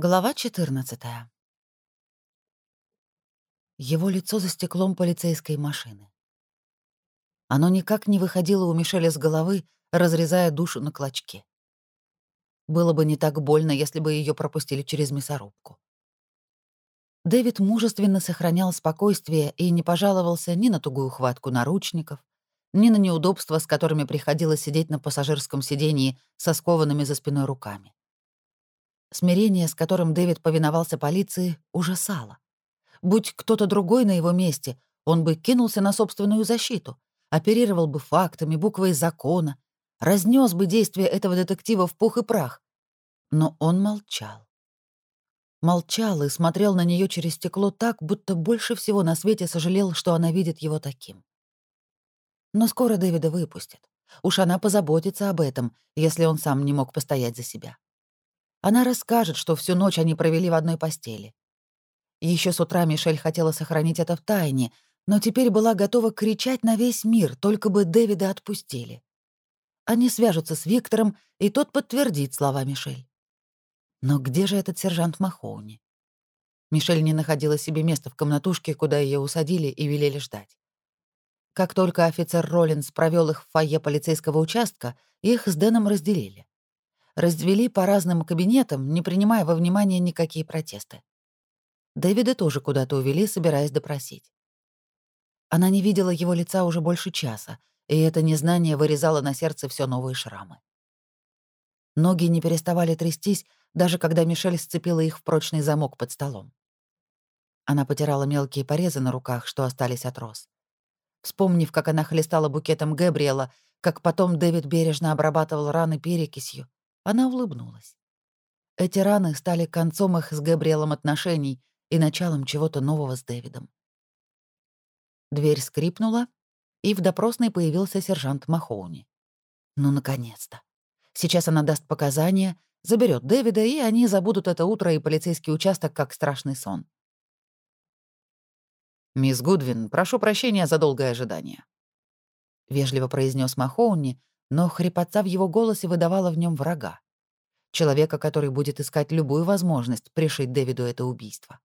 Глава 14. Его лицо за стеклом полицейской машины. Оно никак не выходило у Мишеля с головы, разрезая душу на клочки. Было бы не так больно, если бы ее пропустили через мясорубку. Дэвид мужественно сохранял спокойствие и не пожаловался ни на тугую хватку наручников, ни на неудобства, с которыми приходилось сидеть на пассажирском сидении со скованными за спиной руками. Смирение, с которым Дэвид повиновался полиции, ужасало. Будь кто-то другой на его месте, он бы кинулся на собственную защиту, оперировал бы фактами, буквой закона, разнес бы действия этого детектива в пух и прах. Но он молчал. Молчал и смотрел на нее через стекло так, будто больше всего на свете сожалел, что она видит его таким. Но скоро Дэвида выпустят. Уж она позаботится об этом, если он сам не мог постоять за себя. Она расскажет, что всю ночь они провели в одной постели. Еще с утра Мишель хотела сохранить это в тайне, но теперь была готова кричать на весь мир, только бы Дэвида отпустили. Они свяжутся с Виктором, и тот подтвердит слова Мишель. Но где же этот сержант Махоуни? Мишель не находила себе места в комнатушке, куда ее усадили и велели ждать. Как только офицер Роллинс провел их в фойе полицейского участка, их с Дэном разделили развели по разным кабинетам, не принимая во внимание никакие протесты. Дэвида тоже куда-то увели, собираясь допросить. Она не видела его лица уже больше часа, и это незнание вырезало на сердце все новые шрамы. Ноги не переставали трястись, даже когда Мишель сцепила их в прочный замок под столом. Она потирала мелкие порезы на руках, что остались от роз. Вспомнив, как она хлестала букетом Гэбриэла, как потом Дэвид бережно обрабатывал раны перекисью, она улыбнулась. Эти раны стали концом их с Габриэлом отношений и началом чего-то нового с Дэвидом. Дверь скрипнула, и в допросной появился сержант Махоуни. Ну, наконец-то. Сейчас она даст показания, заберет Дэвида, и они забудут это утро и полицейский участок как страшный сон. «Мисс Гудвин, прошу прощения за долгое ожидание», — вежливо произнес Махоуни, но хрипотца в его голосе выдавала в нем врага. Человека, который будет искать любую возможность пришить Дэвиду это убийство.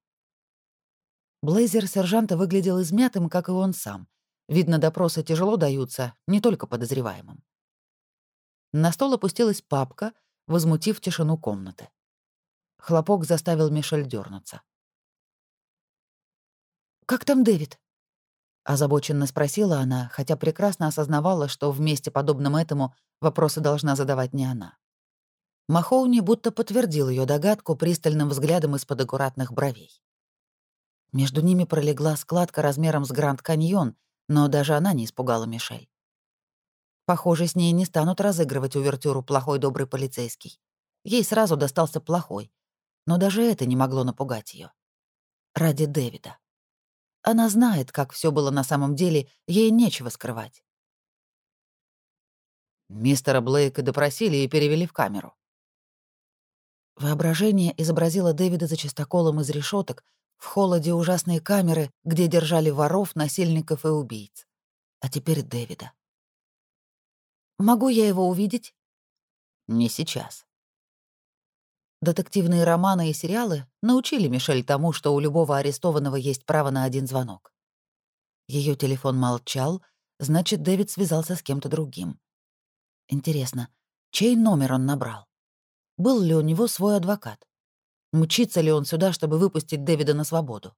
Блейзер сержанта выглядел измятым, как и он сам. Видно, допросы тяжело даются, не только подозреваемым. На стол опустилась папка, возмутив тишину комнаты. Хлопок заставил Мишель дернуться. «Как там Дэвид?» Озабоченно спросила она, хотя прекрасно осознавала, что в месте, подобном этому, вопросы должна задавать не она. Махоуни будто подтвердил ее догадку пристальным взглядом из-под аккуратных бровей. Между ними пролегла складка размером с Гранд-Каньон, но даже она не испугала Мишель. Похоже, с ней не станут разыгрывать увертюру плохой добрый полицейский. Ей сразу достался плохой, но даже это не могло напугать ее. Ради Дэвида. Она знает, как все было на самом деле, ей нечего скрывать. Мистера Блейка допросили и перевели в камеру. Воображение изобразило Дэвида за чистоколом из решеток в холоде ужасные камеры, где держали воров, насильников и убийц. А теперь Дэвида. «Могу я его увидеть?» «Не сейчас». Детективные романы и сериалы научили Мишель тому, что у любого арестованного есть право на один звонок. Ее телефон молчал, значит, Дэвид связался с кем-то другим. Интересно, чей номер он набрал? Был ли у него свой адвокат? Мчится ли он сюда, чтобы выпустить Дэвида на свободу?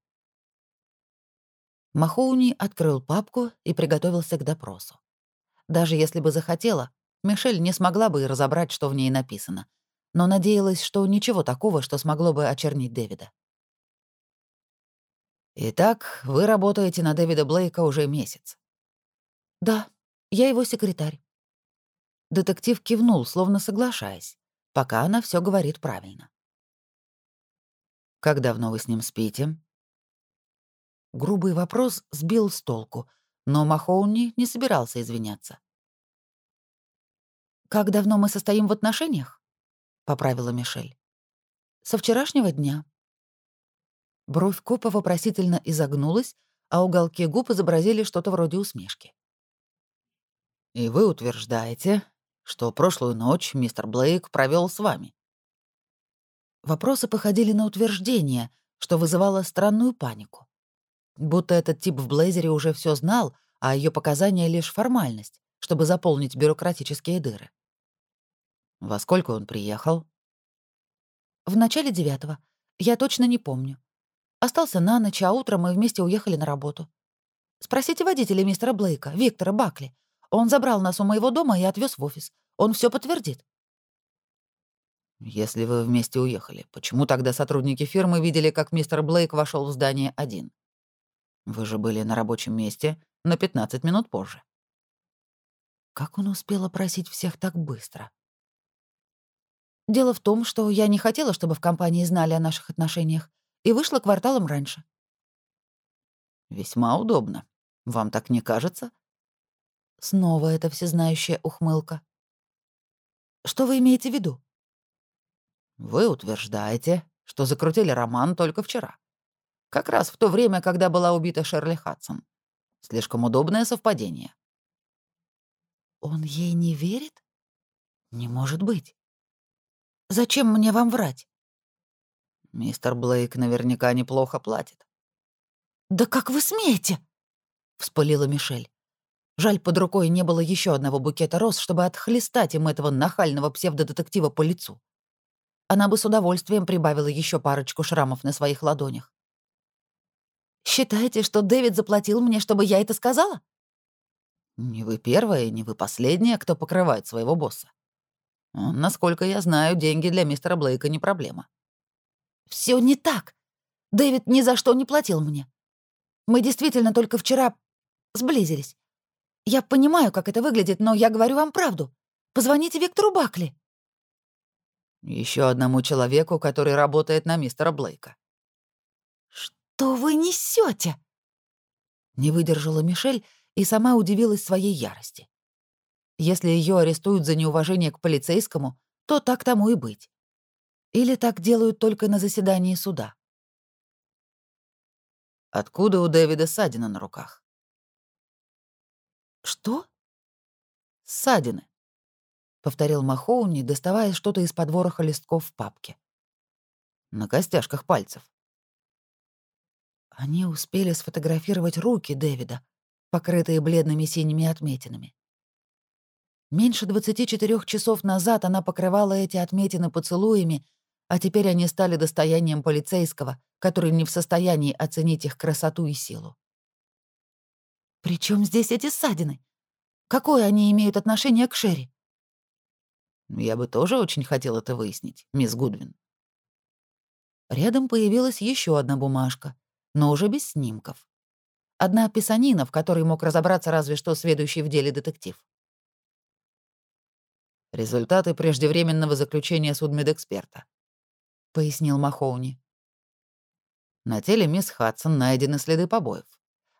Махоуни открыл папку и приготовился к допросу. Даже если бы захотела, Мишель не смогла бы и разобрать, что в ней написано, но надеялась, что ничего такого, что смогло бы очернить Дэвида. «Итак, вы работаете на Дэвида Блейка уже месяц?» «Да, я его секретарь». Детектив кивнул, словно соглашаясь, пока она все говорит правильно. «Как давно вы с ним спите?» Грубый вопрос сбил с толку, но Махоуни не собирался извиняться. «Как давно мы состоим в отношениях?» — поправила Мишель. «Со вчерашнего дня». Бровь копа вопросительно изогнулась, а уголки губ изобразили что-то вроде усмешки. «И вы утверждаете, что прошлую ночь мистер Блейк провел с вами?» Вопросы походили на утверждения, что вызывало странную панику. Будто этот тип в блейзере уже все знал, а ее показания — лишь формальность, чтобы заполнить бюрократические дыры. Во сколько он приехал? В начале девятого. Я точно не помню. Остался на ночь, а утром мы вместе уехали на работу. Спросите водителя мистера Блейка, Виктора Бакли. Он забрал нас у моего дома и отвез в офис. Он все подтвердит. Если вы вместе уехали, почему тогда сотрудники фирмы видели, как мистер Блейк вошел в здание один? Вы же были на рабочем месте на 15 минут позже. Как он успел опросить всех так быстро? Дело в том, что я не хотела, чтобы в компании знали о наших отношениях, и вышла кварталом раньше. Весьма удобно. Вам так не кажется? Снова эта всезнающая ухмылка. Что вы имеете в виду? Вы утверждаете, что закрутили роман только вчера. Как раз в то время, когда была убита Шерли Хадсон. Слишком удобное совпадение. Он ей не верит? Не может быть. Зачем мне вам врать? Мистер Блейк наверняка неплохо платит. «Да как вы смеете?» — вспылила Мишель. Жаль, под рукой не было еще одного букета роз, чтобы отхлестать им этого нахального псевдодетектива по лицу. Она бы с удовольствием прибавила еще парочку шрамов на своих ладонях. «Считаете, что Дэвид заплатил мне, чтобы я это сказала?» «Не вы первая, не вы последняя, кто покрывает своего босса. Насколько я знаю, деньги для мистера Блейка не проблема. Все не так. Дэвид ни за что не платил мне. Мы действительно только вчера сблизились. Я понимаю, как это выглядит, но я говорю вам правду. Позвоните Виктору Бакли. Еще одному человеку, который работает на мистера Блейка. Что вы несете? Не выдержала Мишель и сама удивилась своей ярости. Если ее арестуют за неуважение к полицейскому, то так тому и быть. Или так делают только на заседании суда? Откуда у Дэвида ссадина на руках? Что? Ссадины, повторил Махоуни, доставая что-то из подвороха листков в папке. На костяшках пальцев. Они успели сфотографировать руки Дэвида, покрытые бледными синими отметинами. Меньше 24 часов назад она покрывала эти отметины поцелуями а теперь они стали достоянием полицейского, который не в состоянии оценить их красоту и силу. «При чем здесь эти ссадины? Какое они имеют отношение к Шерри?» «Я бы тоже очень хотел это выяснить, мисс Гудвин». Рядом появилась еще одна бумажка, но уже без снимков. Одна писанина, в которой мог разобраться разве что сведущий в деле детектив. Результаты преждевременного заключения судмедэксперта пояснил Махоуни. На теле мисс Хадсон найдены следы побоев.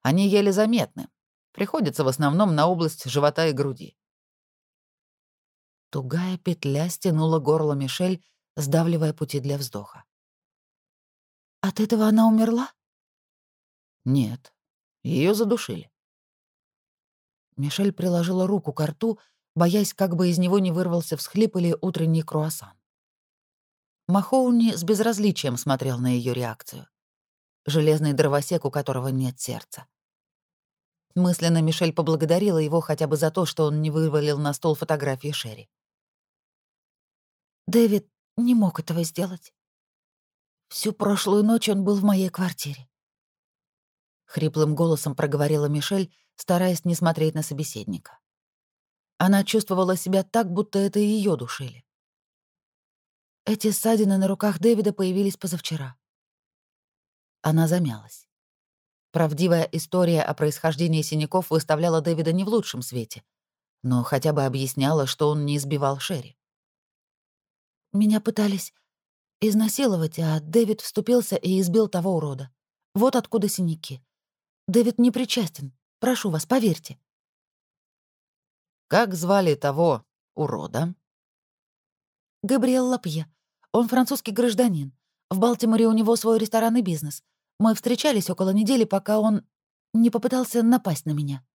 Они еле заметны. Приходится в основном на область живота и груди. Тугая петля стянула горло Мишель, сдавливая пути для вздоха. «От этого она умерла?» «Нет, ее задушили». Мишель приложила руку к рту, боясь, как бы из него не вырвался всхлип или утренний круассан. Махоуни с безразличием смотрел на ее реакцию. Железный дровосек, у которого нет сердца. Мысленно Мишель поблагодарила его хотя бы за то, что он не вывалил на стол фотографии Шерри. «Дэвид не мог этого сделать. Всю прошлую ночь он был в моей квартире». Хриплым голосом проговорила Мишель, стараясь не смотреть на собеседника. Она чувствовала себя так, будто это ее душили. Эти ссадины на руках Дэвида появились позавчера. Она замялась. Правдивая история о происхождении синяков выставляла Дэвида не в лучшем свете, но хотя бы объясняла, что он не избивал Шерри. «Меня пытались изнасиловать, а Дэвид вступился и избил того урода. Вот откуда синяки. Дэвид не причастен. Прошу вас, поверьте». «Как звали того урода?» «Габриэл Лапье. Он французский гражданин. В Балтиморе у него свой ресторанный бизнес. Мы встречались около недели, пока он не попытался напасть на меня.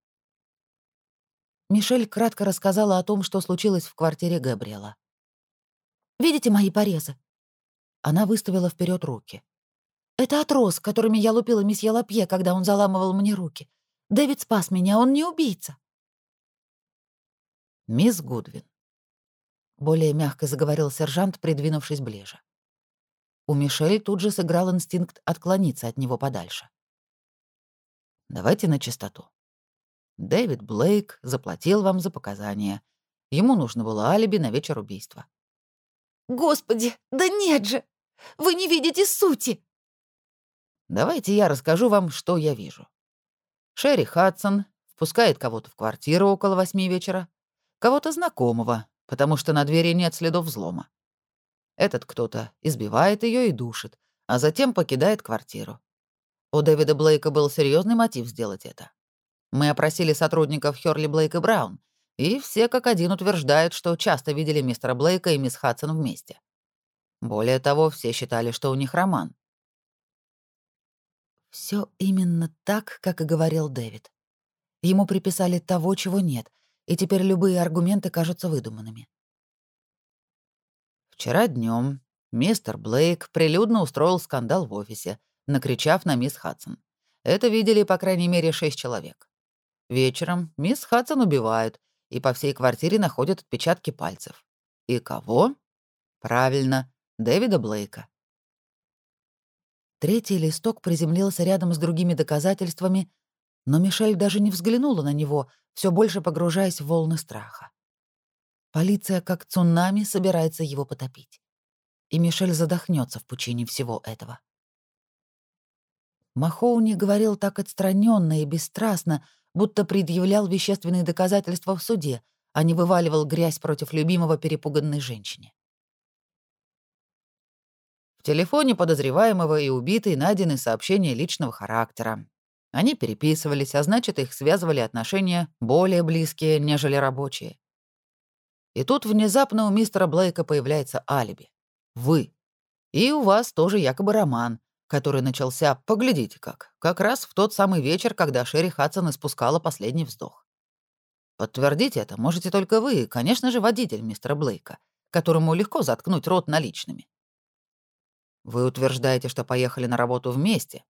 Мишель кратко рассказала о том, что случилось в квартире Габриэла. «Видите мои порезы? Она выставила вперед руки. «Это отрос, которыми я лупила месье Лапье, когда он заламывал мне руки. Дэвид спас меня, он не убийца». «Мисс Гудвин», — более мягко заговорил сержант, придвинувшись ближе. У Мишель тут же сыграл инстинкт отклониться от него подальше. «Давайте на чистоту. Дэвид Блейк заплатил вам за показания. Ему нужно было алиби на вечер убийства. «Господи, да нет же! Вы не видите сути!» Давайте я расскажу вам, что я вижу. Шерри Хадсон впускает кого-то в квартиру около восьми вечера, кого-то знакомого, потому что на двери нет следов взлома. Этот кто-то избивает ее и душит, а затем покидает квартиру. У Дэвида Блейка был серьезный мотив сделать это. Мы опросили сотрудников Хёрли Блейк и Браун, и все как один утверждают, что часто видели мистера Блейка и мисс Хадсон вместе. Более того, все считали, что у них роман. Все именно так, как и говорил Дэвид. Ему приписали того, чего нет, и теперь любые аргументы кажутся выдуманными. Вчера днем мистер Блейк прилюдно устроил скандал в офисе, накричав на мисс Хадсон. Это видели, по крайней мере, шесть человек. Вечером мисс Хадсон убивают, и по всей квартире находят отпечатки пальцев. И кого? Правильно, Дэвида Блейка. Третий листок приземлился рядом с другими доказательствами, но Мишель даже не взглянула на него, все больше погружаясь в волны страха. Полиция, как цунами, собирается его потопить. И Мишель задохнется в пучине всего этого. Махоуни говорил так отстраненно и бесстрастно, будто предъявлял вещественные доказательства в суде, а не вываливал грязь против любимого перепуганной женщине. В телефоне подозреваемого и убитой найдены сообщения личного характера. Они переписывались, а значит, их связывали отношения более близкие, нежели рабочие. И тут внезапно у мистера Блейка появляется алиби. Вы. И у вас тоже якобы роман, который начался, поглядите как, как раз в тот самый вечер, когда Шерри Хадсон испускала последний вздох. Подтвердить это можете только вы, конечно же, водитель мистера Блейка, которому легко заткнуть рот наличными. Вы утверждаете, что поехали на работу вместе,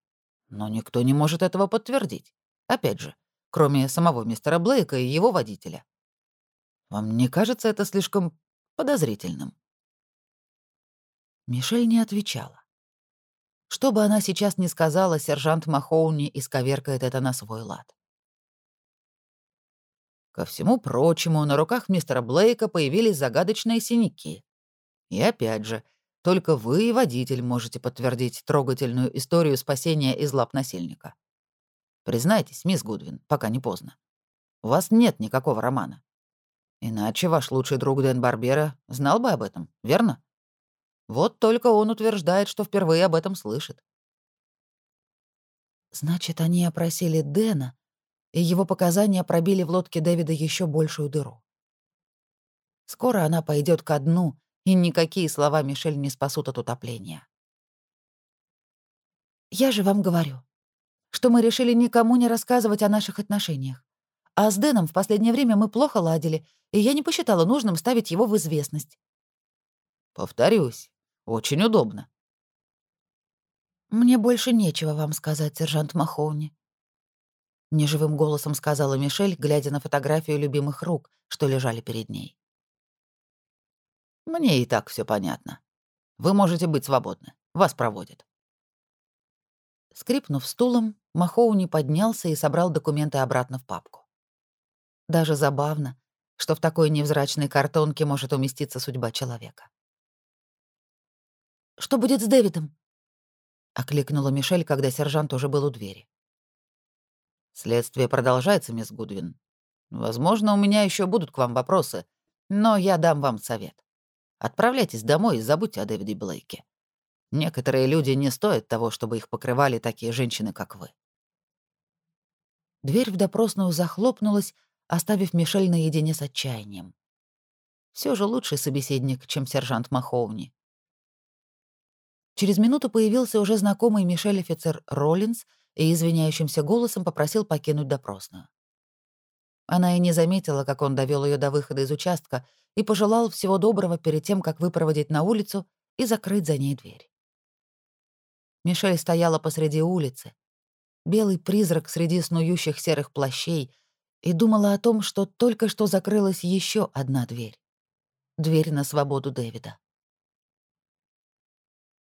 но никто не может этого подтвердить. Опять же, кроме самого мистера Блейка и его водителя. Вам не кажется это слишком подозрительным? Мишель не отвечала. Что бы она сейчас ни сказала, сержант Махоуни исковеркает это на свой лад. Ко всему прочему, на руках мистера Блейка появились загадочные синяки. И опять же, только вы и водитель можете подтвердить трогательную историю спасения из лап насильника. Признайтесь, мисс Гудвин, пока не поздно. У вас нет никакого романа. Иначе ваш лучший друг Дэн Барбера знал бы об этом, верно? Вот только он утверждает, что впервые об этом слышит. Значит, они опросили Дэна, и его показания пробили в лодке Дэвида еще большую дыру. Скоро она пойдет ко дну, и никакие слова Мишель не спасут от утопления. Я же вам говорю, что мы решили никому не рассказывать о наших отношениях. А с Дэном в последнее время мы плохо ладили, и я не посчитала нужным ставить его в известность. Повторюсь, очень удобно. «Мне больше нечего вам сказать, сержант Махоуни», — неживым голосом сказала Мишель, глядя на фотографию любимых рук, что лежали перед ней. «Мне и так все понятно. Вы можете быть свободны. Вас проводят». Скрипнув стулом, Махоуни поднялся и собрал документы обратно в папку. Даже забавно, что в такой невзрачной картонке может уместиться судьба человека. Что будет с Дэвидом?» — окликнула Мишель, когда сержант уже был у двери. «Следствие продолжается, мисс Гудвин. Возможно, у меня еще будут к вам вопросы, но я дам вам совет. Отправляйтесь домой и забудьте о Дэвиде Блейке. Некоторые люди не стоят того, чтобы их покрывали такие женщины, как вы». Дверь в допросную захлопнулась, оставив Мишель наедине с отчаянием. Все же лучший собеседник, чем сержант Маховни. Через минуту появился уже знакомый Мишель офицер Роллинс и извиняющимся голосом попросил покинуть допросную. Она и не заметила, как он довел ее до выхода из участка и пожелал всего доброго перед тем, как выпроводить на улицу и закрыть за ней дверь. Мишель стояла посреди улицы, белый призрак среди снующих серых плащей, и думала о том, что только что закрылась еще одна дверь. Дверь на свободу Дэвида.